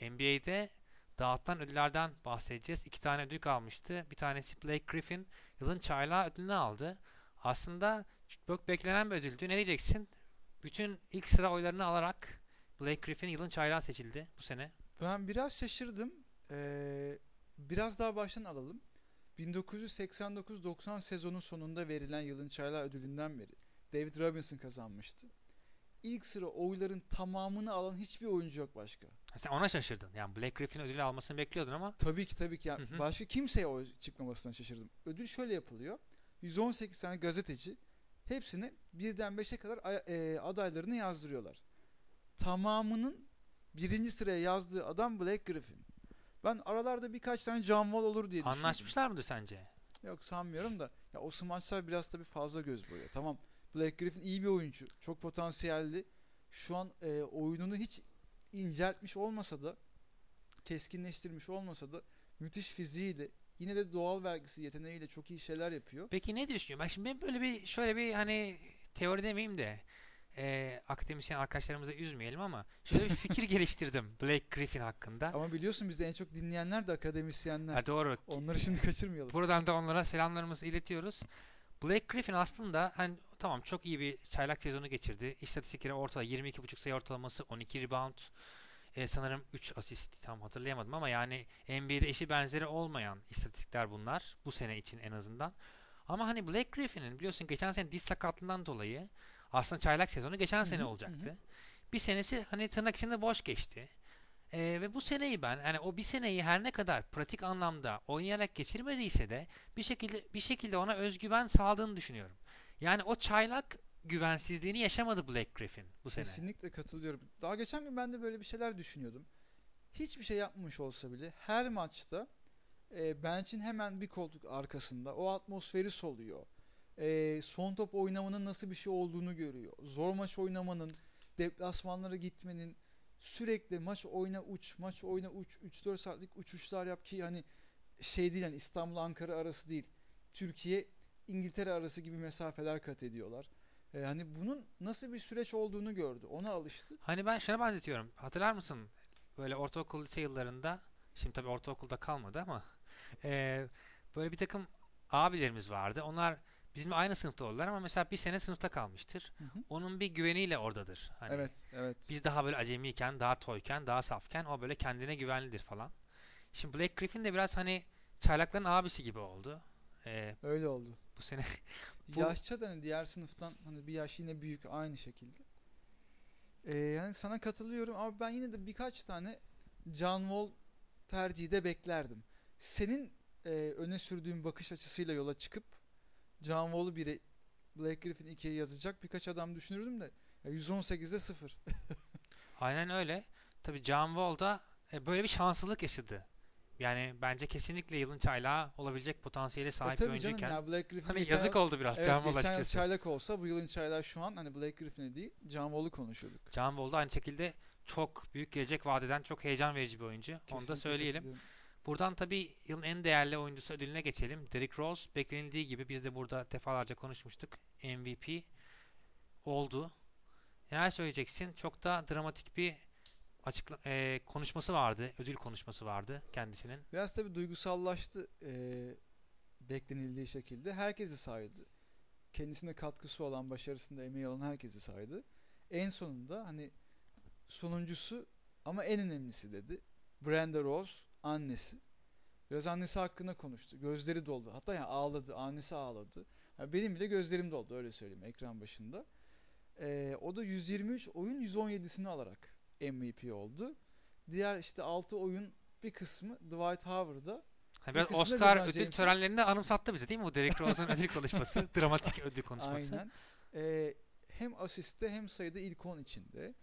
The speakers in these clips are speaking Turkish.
NBA'de dağıtılan ödüllerden bahsedeceğiz. İki tane ödül kalmıştı. Bir tanesi Blake Griffin yılın çaylağı ödülünü aldı. Aslında çok beklenen bir ödüldü. Ne diyeceksin? Bütün ilk sıra oylarını alarak Blake Griffin yılın çaylağı seçildi bu sene. Ben biraz şaşırdım. Ee, biraz daha baştan alalım. 1989-90 sezonun sonunda verilen yılın çaylağı ödülünden beri David Robinson kazanmıştı. İlk sıra oyların tamamını alan hiçbir oyuncu yok başka. Sen ona şaşırdın. Yani Blake Griffin ödülü almasını bekliyordun ama Tabii ki tabii ki. Yani Hı hı. başka kimseye oy çıkmamasına şaşırdım. Ödül şöyle yapılıyor. 118 tane gazeteci hepsine birden 5'e kadar e, adaylarını yazdırıyorlar. Tamamının birinci sıraya yazdığı adam Blake Griffin. Ben aralarda birkaç tane John Wall olur diye düşündüm. anlaşmışlar mıdır sence? Yok sanmıyorum da. Ya o smaçlar biraz tabii fazla göz boyuyor. Tamam Blake Griffin iyi bir oyuncu. Çok potansiyelli. Şu an e, oyununu hiç inceltmiş olmasa da keskinleştirmiş olmasa da müthiş fiziğiyle yine de doğal vergisi yeteneğiyle çok iyi şeyler yapıyor. Peki ne düşünüyorsun? Ben şimdi ben böyle bir şöyle bir hani teori demeyeyim de e, akademisyen arkadaşlarımızı üzmeyelim ama şöyle bir fikir geliştirdim Blake Griffin hakkında. Ama biliyorsun bizde en çok dinleyenler de akademisyenler. Ha, doğru. Onları şimdi kaçırmayalım. Buradan da onlara selamlarımızı iletiyoruz. Blake Griffin aslında hani tamam çok iyi bir çaylak sezonu geçirdi. İstatistikleri ortada 22.5 sayı ortalaması, 12 rebound, e, sanırım 3 asist tam hatırlayamadım ama yani NBA'de eşi benzeri olmayan istatistikler bunlar bu sene için en azından. Ama hani Blake Griffin'in biliyorsun geçen sene diz sakatlığından dolayı aslında çaylak sezonu geçen sene hı, olacaktı. hı. Bir senesi hani tırnak içinde boş geçti. Ee, ve bu seneyi ben hani o bir seneyi her ne kadar pratik anlamda oynayarak geçirmediyse de bir şekilde bir şekilde ona özgüven sağladığını düşünüyorum. Yani o çaylak güvensizliğini yaşamadı Blake Griffin bu sene. Kesinlikle katılıyorum. Daha geçen gün ben de böyle bir şeyler düşünüyordum. Hiçbir şey yapmamış olsa bile her maçta e, bench'in hemen bir koltuk arkasında o atmosferi soluyor. E, son top oynamanın nasıl bir şey olduğunu görüyor. Zor maç oynamanın, deplasmanlara gitmenin, sürekli maç oyna uç, maç oyna uç, 3-4 saatlik uçuşlar yap ki hani şey değil yani İstanbul Ankara arası değil. Türkiye İngiltere arası gibi mesafeler kat ediyorlar. E, hani bunun nasıl bir süreç olduğunu gördü. Ona alıştı. Hani ben şuna benzetiyorum. Hatırlar mısın? Böyle ortaokul lise yıllarında şimdi tabii ortaokulda kalmadı ama eee, böyle bir takım abilerimiz vardı. Onlar bizimle aynı sınıfta oldular ama mesela bir sene sınıfta kalmıştır. Hı hı. Onun bir güveniyle oradadır. Hani Evet, evet. Biz daha böyle acemiyken, daha toyken, daha safken o böyle kendine güvenlidir falan. Şimdi Blake Griffin de biraz hani çaylakların abisi gibi oldu. Ee, Öyle oldu. Bu sene Bu- Yaşça da hani diğer sınıftan hani bir yaş yine büyük aynı şekilde. Ee, yani sana katılıyorum ama ben yine de birkaç tane John Wall tercihi de beklerdim. Senin e, öne sürdüğün bakış açısıyla yola çıkıp John Wall'u biri Blake Griffin 2'ye yazacak birkaç adam düşünürdüm de ya 118'de 0. aynen öyle. Tabii John Wall da e, böyle bir şanslılık yaşadı. Yani bence kesinlikle yılın çaylağı olabilecek potansiyele E sahip bir tabii canım oyuncuyken. ya Blake Griffin Hani yazık yıl- oldu biraz Evet, John Wall geçen yıl çaylak olsa bu yılın çaylağı şu an hani Blake Griffin'i değil John Wall'u konuşuyorduk. John Wall da aynı şekilde çok büyük gelecek vadeden çok heyecan verici bir oyuncu. Onu da Kesinlikle söyleyelim. Buradan tabii yılın en değerli oyuncusu ödülüne geçelim. Derrick Rose beklenildiği gibi biz de burada defalarca konuşmuştuk. MVP oldu. Neler söyleyeceksin? Çok da dramatik bir açıkla e, konuşması vardı. Ödül konuşması vardı kendisinin. Biraz tabii duygusallaştı eee, beklenildiği şekilde. Herkesi saydı. Kendisine katkısı olan, başarısında emeği olan herkesi saydı. En sonunda hani sonuncusu ama en önemlisi dedi. Brenda Rose annesi. Biraz annesi hakkında konuştu. Gözleri doldu. Hatta yani ağladı. Annesi ağladı. Yani benim bile gözlerim doldu öyle söyleyeyim ekran başında. Eee, o da 123 oyun 117'sini alarak MVP oldu. Diğer işte 6 oyun bir kısmı Dwight Howard'a Hani biraz Oscar ödül James'in. törenlerinde anımsattı bize değil mi? Bu Derrick Rose'un ödül konuşması. Dramatik ödül konuşması. aynen. Ee, hem asiste hem sayıda ilk 10 içinde.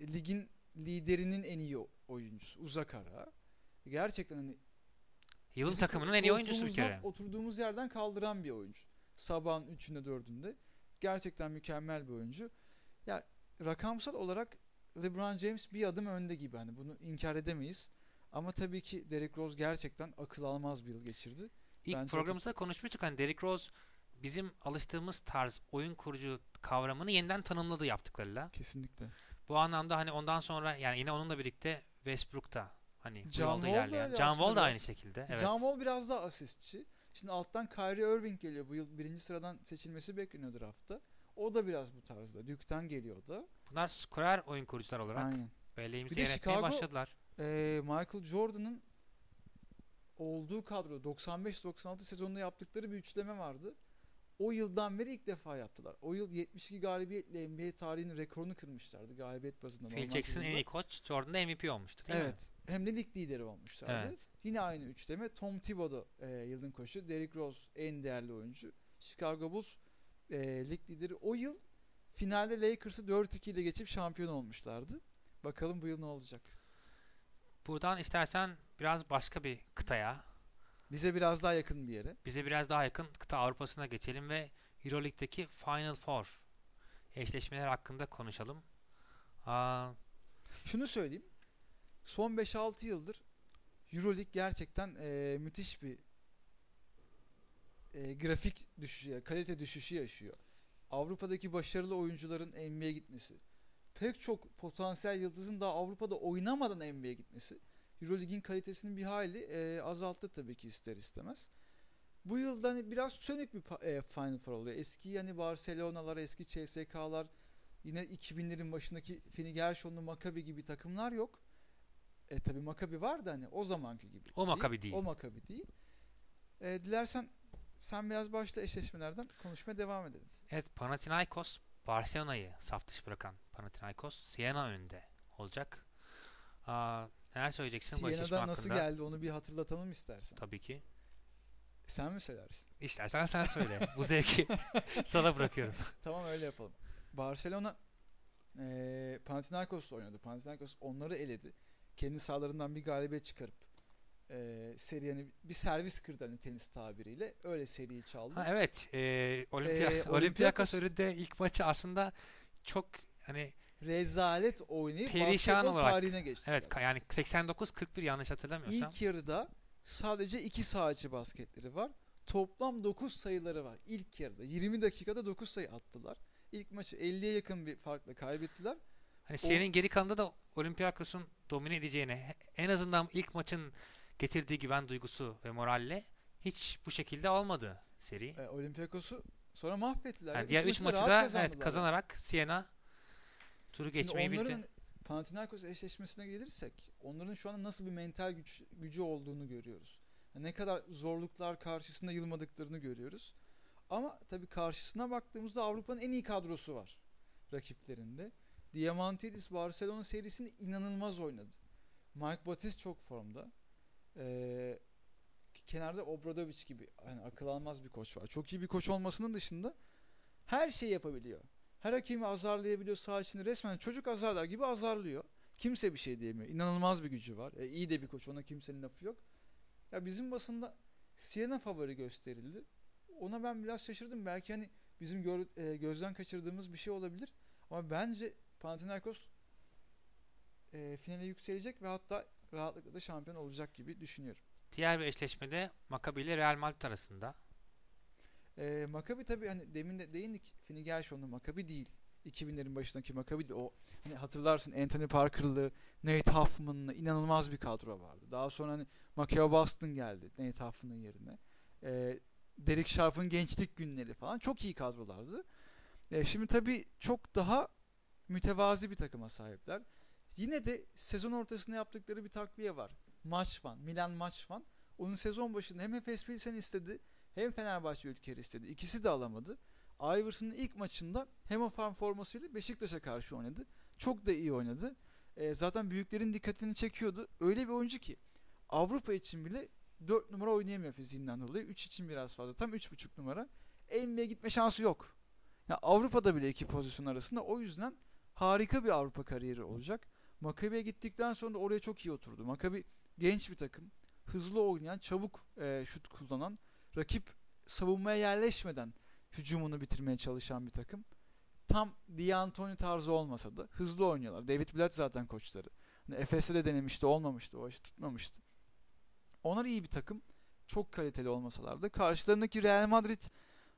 Ligin liderinin en iyi oyuncusu uzak ara. Gerçekten hani bizi takımının en iyi oyuncusu bir kere. Oturduğumuz yerden kaldıran bir oyuncu. Sabahın 3'ünde 4'ünde. Gerçekten mükemmel bir oyuncu. Ya rakamsal olarak LeBron James bir adım önde gibi hani bunu inkar edemeyiz. Ama tabii ki Derrick Rose gerçekten akıl almaz bir yıl geçirdi. İlk Bence programımızda konuşmuştuk hani Derrick Rose bizim alıştığımız tarz oyun kurucu kavramını yeniden tanımladı yaptıklarıyla. Kesinlikle. Bu anlamda hani ondan sonra yani yine onunla birlikte Westbrook'ta hani John ilerleyen. John Wall da aynı şekilde. Evet. John Wall biraz daha asistçi. Şimdi alttan Kyrie Irving geliyor. Bu yıl birinci sıradan seçilmesi bekleniyor draftta. O da biraz bu tarzda. Duke'tan geliyor o da. Bunlar skorer oyun kurucular olarak Aynen. belleğimizi yaratmaya Chicago- başladılar. Ee, Michael Jordan'ın olduğu kadro 95-96 sezonunda yaptıkları bir üçleme vardı. O yıldan beri ilk defa yaptılar. O yıl 72 galibiyetle NBA tarihinin rekorunu kırmışlardı galibiyet bazında. Phil Jackson en iyi koç. Jordan da MVP olmuştu değil mi? Evet. Hem de lig lideri olmuşlardı. Evet. Yine aynı üçleme. Tom Thibodeau e, yılın koçu. Derrick Rose en değerli oyuncu. Chicago Bulls e, lig lideri. O yıl finalde Lakers'ı 4-2 ile geçip şampiyon olmuşlardı. Bakalım bu yıl ne olacak. Buradan istersen biraz başka bir kıtaya, Bize biraz daha yakın bir yere. bize biraz daha yakın kıta Avrupa'sına geçelim ve Euroleague'deki Final Four eşleşmeler hakkında konuşalım. Aa, Şunu söyleyeyim. Son 5-6 yıldır Euroleague gerçekten e, müthiş bir e, grafik düşüşü, kalite düşüşü yaşıyor. Avrupa'daki başarılı oyuncuların NBA'ye gitmesi, pek çok potansiyel yıldızın daha Avrupa'da oynamadan NBA'ye gitmesi, Euroleague'in kalitesini bir hayli e, azalttı tabii ki ister istemez. Bu yılda hani biraz sönük bir e, Final Four oluyor. Eski hani Barcelona'lar, eski CSK'lar, yine 2000'lerin başındaki Fini Gershonlu Maccabi gibi takımlar yok. E tabi Maccabi var da hani o zamanki gibi. O Maccabi değil. O Maccabi değil. E, dilersen sen biraz başta eşleşmelerden konuşmaya devam edelim. evet Panathinaikos Barcelona'yı saf dışı bırakan Panathinaikos Siena önünde olacak. Aa, neler söyleyeceksin bu eşleşme hakkında? nasıl geldi onu bir hatırlatalım istersen. Tabii ki. Sen mi söylersin? İstersen sen söyle. Bu zevki sana bırakıyorum. tamam öyle yapalım. Barcelona e, Panathinaikos'la oynadı. Panathinaikos onları eledi. Kendi sahalarından bir galibiyet çıkarıp e, seri yani bir servis kırdı hani tenis tabiriyle. Öyle seriyi çaldı. Ha, evet. E, Olimpiya, Ee, Olympiakos önünde ilk maçı aslında çok hani Rezalet oynayıp Perişan olarak. tarihine geçti. evet yani 89-41 yanlış hatırlamıyorsam. İlk yarıda sadece iki içi basketleri var. Toplam 9 sayıları var ilk yarıda. 20 dakikada 9 sayı attılar. İlk maçı 50'ye yakın bir farkla kaybettiler. Hani serinin geri kalanında da Olympiakos'un domine edeceğini en azından ilk maçın getirdiği güven duygusu ve moralle hiç bu şekilde olmadı seri. E, Olympiakos'u sonra mahvettiler. Yani diğer 3 maçı da evet, kazanarak Siena turu Şimdi geçmeyi bildi. onların Panathinaikos eşleşmesine gelirsek onların şu anda nasıl bir mental güç, gücü olduğunu görüyoruz. Yani ne kadar zorluklar karşısında yılmadıklarını görüyoruz. Ama tabii karşısına baktığımızda Avrupa'nın en iyi kadrosu var rakiplerinde. Diamantidis Barcelona serisinde inanılmaz oynadı. Mike Batist çok formda. Ee, kenarda Obradovic gibi hani akıl almaz bir koç var. Çok iyi bir koç olmasının dışında her şeyi yapabiliyor. Her hakemi azarlayabiliyor sağ içinde resmen çocuk azarlar gibi azarlıyor. Kimse bir şey diyemiyor. İnanılmaz bir gücü var. E, iyi de bir koç ona kimsenin lafı yok. Ya bizim basında Siena favori gösterildi. Ona ben biraz şaşırdım. Belki hani bizim gör- e, gözden kaçırdığımız bir şey olabilir. Ama bence Panathinaikos e, finale yükselecek ve hatta rahatlıkla da şampiyon olacak gibi düşünüyorum. Diğer bir eşleşmede Maccabi ile Real Madrid arasında. E, Maccabi tabii hani demin de değindik. Fini Gershon'lu Maccabi değil. 2000'lerin başındaki Maccabi değil. O hani hatırlarsın Anthony Parker'lı, Nate Huffman'lı inanılmaz bir kadro vardı. Daha sonra hani Maceo Boston geldi Nate Huffman'ın yerine. E, Derek Sharp'ın gençlik günleri falan çok iyi kadrolardı. E, şimdi tabii çok daha mütevazi bir takıma sahipler. Yine de sezon ortasında yaptıkları bir takviye var. Maç Van, Milan Maç Van. Onun sezon başında hem Efes Pilsen istedi hem Fenerbahçe Ülker istedi. İkisi de alamadı. Iverson'ın ilk maçında hem o farm formasıyla Beşiktaş'a karşı oynadı. Çok da iyi oynadı. E, zaten büyüklerin dikkatini çekiyordu. Öyle bir oyuncu ki Avrupa için bile 4 numara oynayamıyor fiziğinden dolayı. 3 için biraz fazla. Tam 3.5 numara. NBA'ye gitme şansı yok. Ya Avrupa'da bile iki pozisyon arasında. O yüzden harika bir Avrupa kariyeri olacak. Maccabi'ye gittikten sonra oraya çok iyi oturdu. Maccabi genç bir takım. Hızlı oynayan, çabuk e, şut kullanan, rakip savunmaya yerleşmeden hücumunu bitirmeye çalışan bir takım. Tam D'Antoni tarzı olmasa da hızlı oynuyorlar. David Blatt zaten koçları. Hani Efes'te de denemişti, olmamıştı. O işi tutmamıştı. Onlar iyi bir takım. Çok kaliteli olmasalar da. Karşılarındaki Real Madrid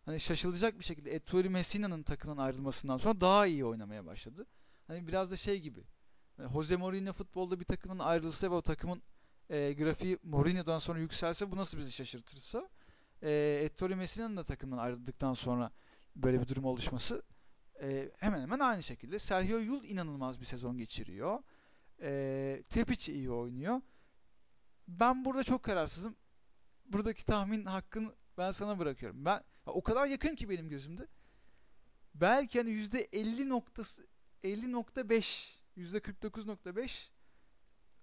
hani şaşılacak bir şekilde Ettore Messina'nın takımdan ayrılmasından sonra daha iyi oynamaya başladı. Hani biraz da şey gibi. Yani Jose Mourinho futbolda bir takımın ayrılsa ve o takımın e, grafiği Mourinho'dan sonra yükselse bu nasıl bizi şaşırtırsa e, Ettore Messina'nın da takımdan ayrıldıktan sonra böyle bir durum oluşması e, hemen hemen aynı şekilde. Sergio Yul inanılmaz bir sezon geçiriyor. E, Tepic iyi oynuyor. Ben burada çok kararsızım. Buradaki tahmin hakkını ben sana bırakıyorum. Ben o kadar yakın ki benim gözümde. Belki hani %50 noktası 50.5 %49.5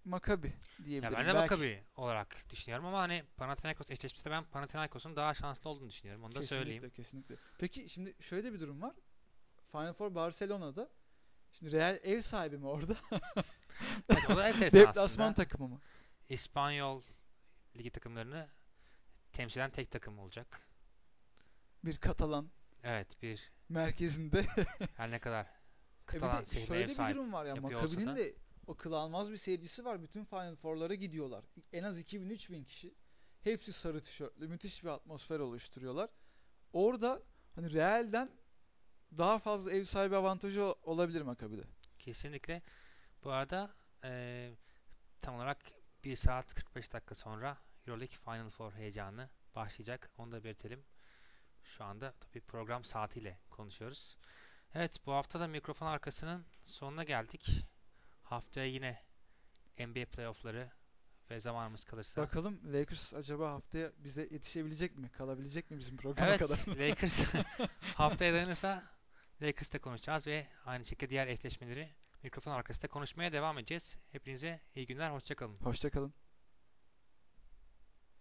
Makabi Ya diyebilirim. ben de Belki. Maccabi olarak düşünüyorum ama hani Panathinaikos eşleşmesinde ben Panathinaikos'un daha şanslı olduğunu düşünüyorum. Onu da Kesinlikle, söyleyeyim. Kesinlikle. Peki şimdi şöyle bir durum var. Final Four Barcelona'da. Şimdi Real ev sahibi mi orada? Evet, o da Deplasman takımı mı? İspanyol ligi takımlarını temsilen tek takım olacak. Bir Katalan Evet bir merkezinde. her ne kadar E bir de şöyle bir durum var ya. da. de o kıl almaz bir seyircisi var. Bütün Final Four'lara gidiyorlar. En az 2000-3000 kişi. Hepsi sarı tişörtlü. Müthiş bir atmosfer oluşturuyorlar. Orada hani Real'den daha fazla ev sahibi avantajı ol- olabilir Makabi'de. Kesinlikle. Bu arada eee, tam olarak 1 saat 45 dakika sonra Euroleague Final Four heyecanı başlayacak. Onu da belirtelim. Şu anda tabii program saatiyle konuşuyoruz. Evet bu hafta da mikrofon arkasının sonuna geldik. Haftaya yine NBA playoffları ve zamanımız kalırsa. Bakalım Lakers acaba haftaya bize yetişebilecek mi? Kalabilecek mi bizim programa Evet kadar? Lakers haftaya dayanırsa Lakers'ta konuşacağız ve aynı şekilde diğer eşleşmeleri mikrofon arkasında konuşmaya devam edeceğiz. Hepinize iyi günler, hoşçakalın. Hoşçakalın.